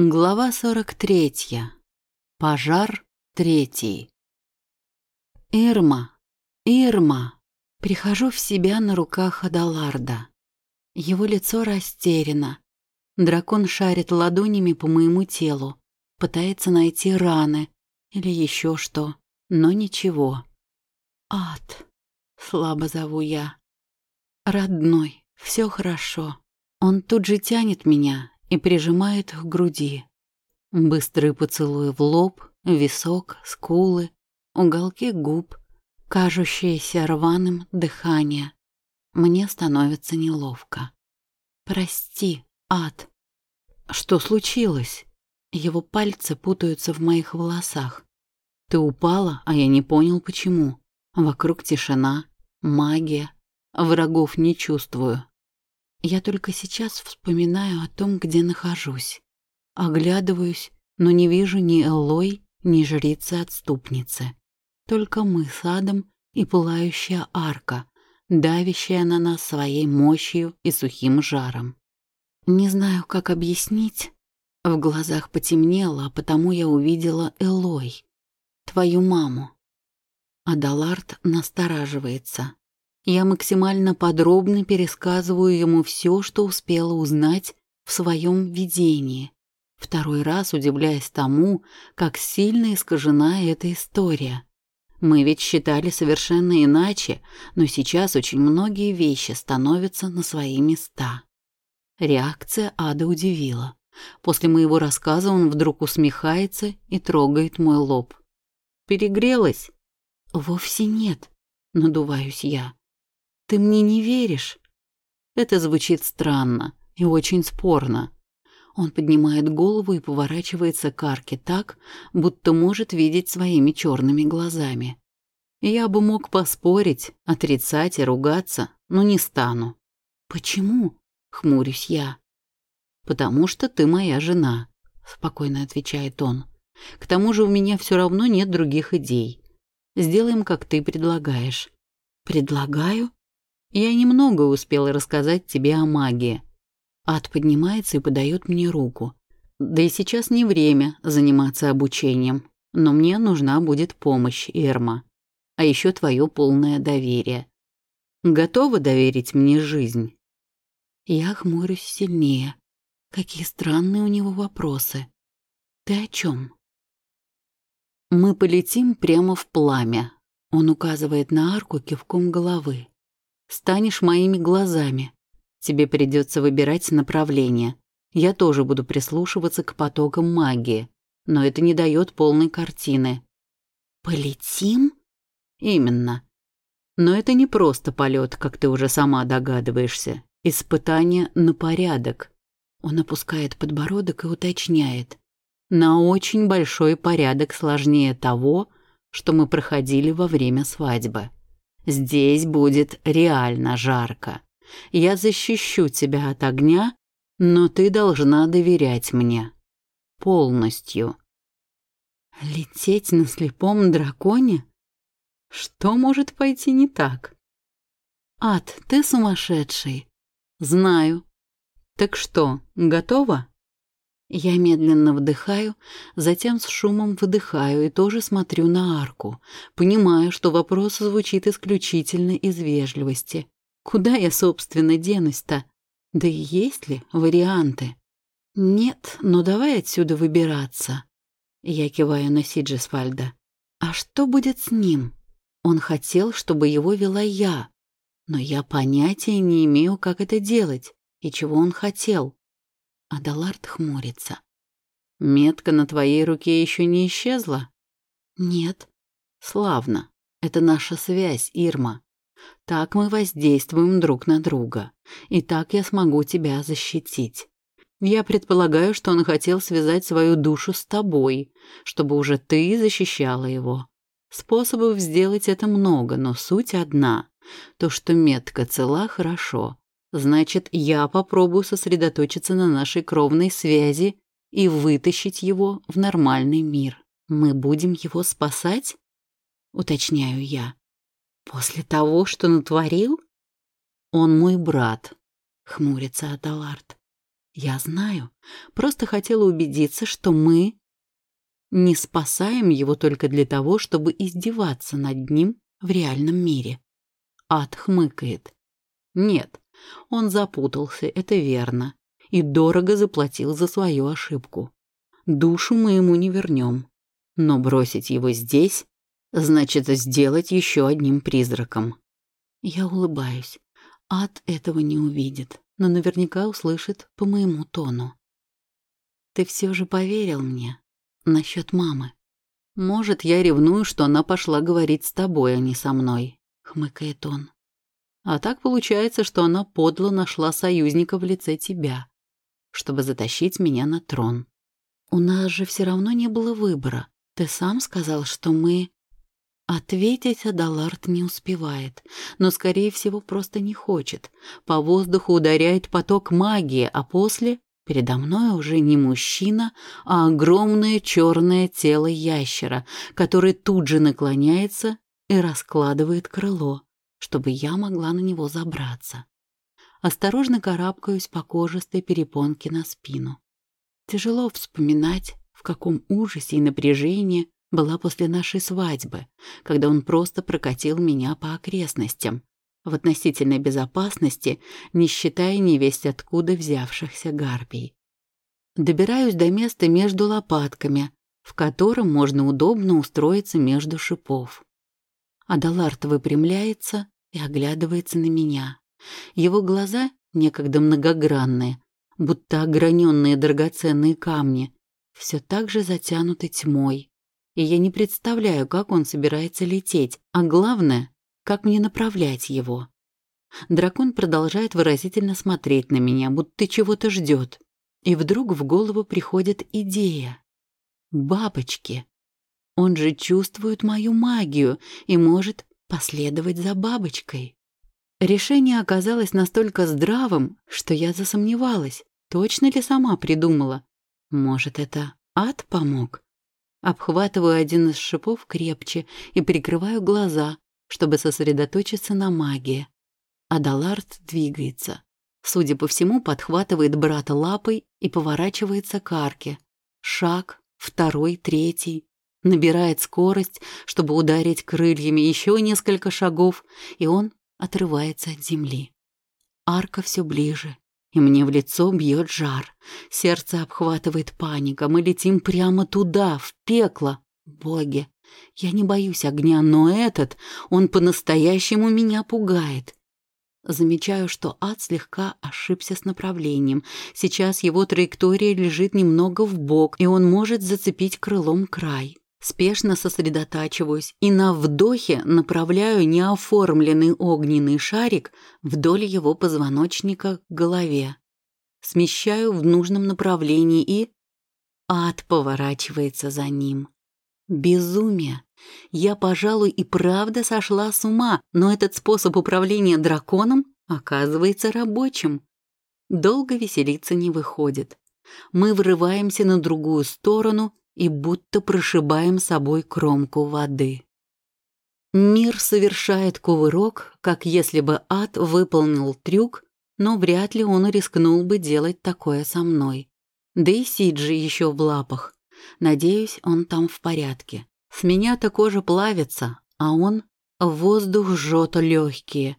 Глава 43. Пожар третий. Ирма, Ирма. Прихожу в себя на руках Адаларда. Его лицо растеряно. Дракон шарит ладонями по моему телу, пытается найти раны или еще что, но ничего. Ад. Слабо зову я. Родной, все хорошо. Он тут же тянет меня и прижимает к груди. Быстрый поцелуй в лоб, висок, скулы, уголки губ, кажущееся рваным дыхание. Мне становится неловко. «Прости, ад». «Что случилось?» Его пальцы путаются в моих волосах. «Ты упала, а я не понял, почему. Вокруг тишина, магия. Врагов не чувствую. Я только сейчас вспоминаю о том, где нахожусь. Оглядываюсь, но не вижу ни Элой, ни жрицы-отступницы. Только мы с Адом и пылающая арка, давящая на нас своей мощью и сухим жаром. Не знаю, как объяснить. В глазах потемнело, а потому я увидела Элой, твою маму. Адалард настораживается. Я максимально подробно пересказываю ему все, что успела узнать в своем видении, второй раз удивляясь тому, как сильно искажена эта история. Мы ведь считали совершенно иначе, но сейчас очень многие вещи становятся на свои места. Реакция Ада удивила. После моего рассказа он вдруг усмехается и трогает мой лоб. «Перегрелась?» «Вовсе нет», — надуваюсь я. Ты мне не веришь? Это звучит странно и очень спорно. Он поднимает голову и поворачивается к арке так, будто может видеть своими черными глазами. Я бы мог поспорить, отрицать и ругаться, но не стану. Почему? Хмурюсь я. Потому что ты моя жена, спокойно отвечает он. К тому же у меня все равно нет других идей. Сделаем, как ты предлагаешь. Предлагаю? Я немного успела рассказать тебе о магии. Ад поднимается и подает мне руку. Да и сейчас не время заниматься обучением, но мне нужна будет помощь, Ирма. А еще твое полное доверие. Готова доверить мне жизнь? Я хмурюсь сильнее. Какие странные у него вопросы. Ты о чем? Мы полетим прямо в пламя. Он указывает на арку кивком головы станешь моими глазами. Тебе придется выбирать направление. Я тоже буду прислушиваться к потокам магии, но это не дает полной картины. Полетим? Именно. Но это не просто полет, как ты уже сама догадываешься. Испытание на порядок. Он опускает подбородок и уточняет. На очень большой порядок сложнее того, что мы проходили во время свадьбы. Здесь будет реально жарко. Я защищу тебя от огня, но ты должна доверять мне. Полностью. Лететь на слепом драконе? Что может пойти не так? Ад, ты сумасшедший. Знаю. Так что, готова? Я медленно вдыхаю, затем с шумом выдыхаю и тоже смотрю на арку. Понимаю, что вопрос звучит исключительно из вежливости. Куда я, собственно, денусь-то? Да и есть ли варианты? Нет, но давай отсюда выбираться. Я киваю на Сиджесвальда. А что будет с ним? Он хотел, чтобы его вела я. Но я понятия не имею, как это делать и чего он хотел. Адалард хмурится. «Метка на твоей руке еще не исчезла?» «Нет». «Славно. Это наша связь, Ирма. Так мы воздействуем друг на друга. И так я смогу тебя защитить. Я предполагаю, что он хотел связать свою душу с тобой, чтобы уже ты защищала его. Способов сделать это много, но суть одна. То, что метка цела, хорошо. Значит, я попробую сосредоточиться на нашей кровной связи и вытащить его в нормальный мир. Мы будем его спасать? Уточняю я. После того, что натворил? Он мой брат, хмурится Адалард. Я знаю. Просто хотела убедиться, что мы не спасаем его только для того, чтобы издеваться над ним в реальном мире. Ад хмыкает. Нет, он запутался, это верно, и дорого заплатил за свою ошибку. Душу мы ему не вернем. Но бросить его здесь значит сделать еще одним призраком. Я улыбаюсь. Ад этого не увидит, но наверняка услышит по моему тону. Ты все же поверил мне насчет мамы. Может, я ревную, что она пошла говорить с тобой, а не со мной, хмыкает он. А так получается, что она подло нашла союзника в лице тебя, чтобы затащить меня на трон. У нас же все равно не было выбора. Ты сам сказал, что мы... Ответить Адалард не успевает, но, скорее всего, просто не хочет. По воздуху ударяет поток магии, а после передо мной уже не мужчина, а огромное черное тело ящера, который тут же наклоняется и раскладывает крыло, чтобы я могла на него забраться. Осторожно карабкаюсь по кожистой перепонке на спину. Тяжело вспоминать, в каком ужасе и напряжении была после нашей свадьбы, когда он просто прокатил меня по окрестностям, в относительной безопасности, не считая невесть откуда взявшихся гарпий. Добираюсь до места между лопатками, в котором можно удобно устроиться между шипов. Адалард выпрямляется и оглядывается на меня. Его глаза, некогда многогранные, будто ограненные драгоценные камни, все так же затянуты тьмой, и я не представляю, как он собирается лететь, а главное, как мне направлять его. Дракон продолжает выразительно смотреть на меня, будто чего-то ждет. И вдруг в голову приходит идея. Бабочки. Он же чувствует мою магию и может последовать за бабочкой. Решение оказалось настолько здравым, что я засомневалась, точно ли сама придумала. Может, это ад помог? Обхватываю один из шипов крепче и прикрываю глаза, чтобы сосредоточиться на магии. Адалард двигается. Судя по всему, подхватывает брата лапой и поворачивается к арке. Шаг, второй, третий. Набирает скорость, чтобы ударить крыльями еще несколько шагов, и он отрывается от земли. Арка все ближе, и мне в лицо бьет жар. Сердце обхватывает паника. Мы летим прямо туда, в пекло. Боги, я не боюсь огня, но этот, он по-настоящему меня пугает. Замечаю, что ад слегка ошибся с направлением. Сейчас его траектория лежит немного в бок, и он может зацепить крылом край. Спешно сосредотачиваюсь и на вдохе направляю неоформленный огненный шарик вдоль его позвоночника к голове. Смещаю в нужном направлении и... Ад поворачивается за ним. Безумие. Я, пожалуй, и правда сошла с ума, но этот способ управления драконом оказывается рабочим. Долго веселиться не выходит. Мы врываемся на другую сторону и будто прошибаем собой кромку воды. Мир совершает кувырок, как если бы ад выполнил трюк, но вряд ли он рискнул бы делать такое со мной. Да и Сиджи еще в лапах. Надеюсь, он там в порядке. С меня-то кожа плавится, а он воздух жжет легкие.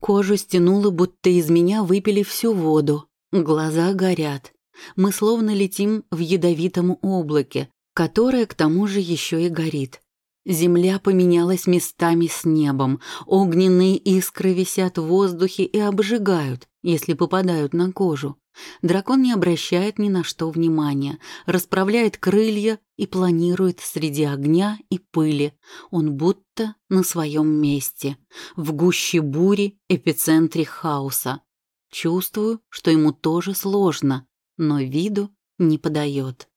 Кожу стянуло, будто из меня выпили всю воду. Глаза горят. Мы словно летим в ядовитом облаке, которое к тому же еще и горит. Земля поменялась местами с небом, огненные искры висят в воздухе и обжигают, если попадают на кожу. Дракон не обращает ни на что внимания, расправляет крылья и планирует среди огня и пыли. Он будто на своем месте, в гуще бури, эпицентре хаоса. Чувствую, что ему тоже сложно, но виду не подает.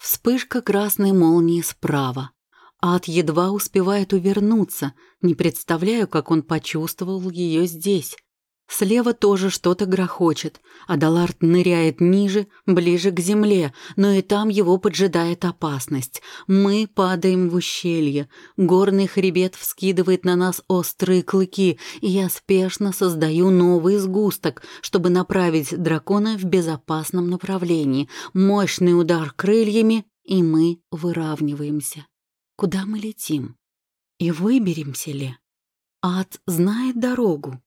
Вспышка красной молнии справа. Ад едва успевает увернуться, не представляю, как он почувствовал ее здесь. Слева тоже что-то грохочет. Адалард ныряет ниже, ближе к земле, но и там его поджидает опасность. Мы падаем в ущелье. Горный хребет вскидывает на нас острые клыки, и я спешно создаю новый сгусток, чтобы направить дракона в безопасном направлении. Мощный удар крыльями, и мы выравниваемся. Куда мы летим? И выберемся ли? Ад знает дорогу.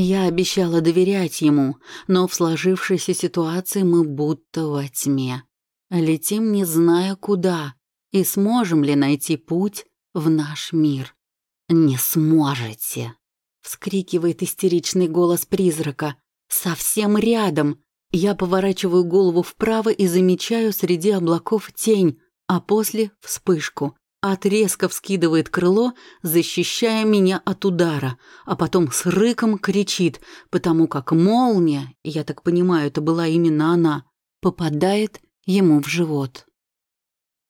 Я обещала доверять ему, но в сложившейся ситуации мы будто во тьме. Летим, не зная куда, и сможем ли найти путь в наш мир. «Не сможете!» — вскрикивает истеричный голос призрака. «Совсем рядом!» Я поворачиваю голову вправо и замечаю среди облаков тень, а после — вспышку. Ад резко вскидывает крыло, защищая меня от удара, а потом с рыком кричит, потому как молния, я так понимаю, это была именно она, попадает ему в живот.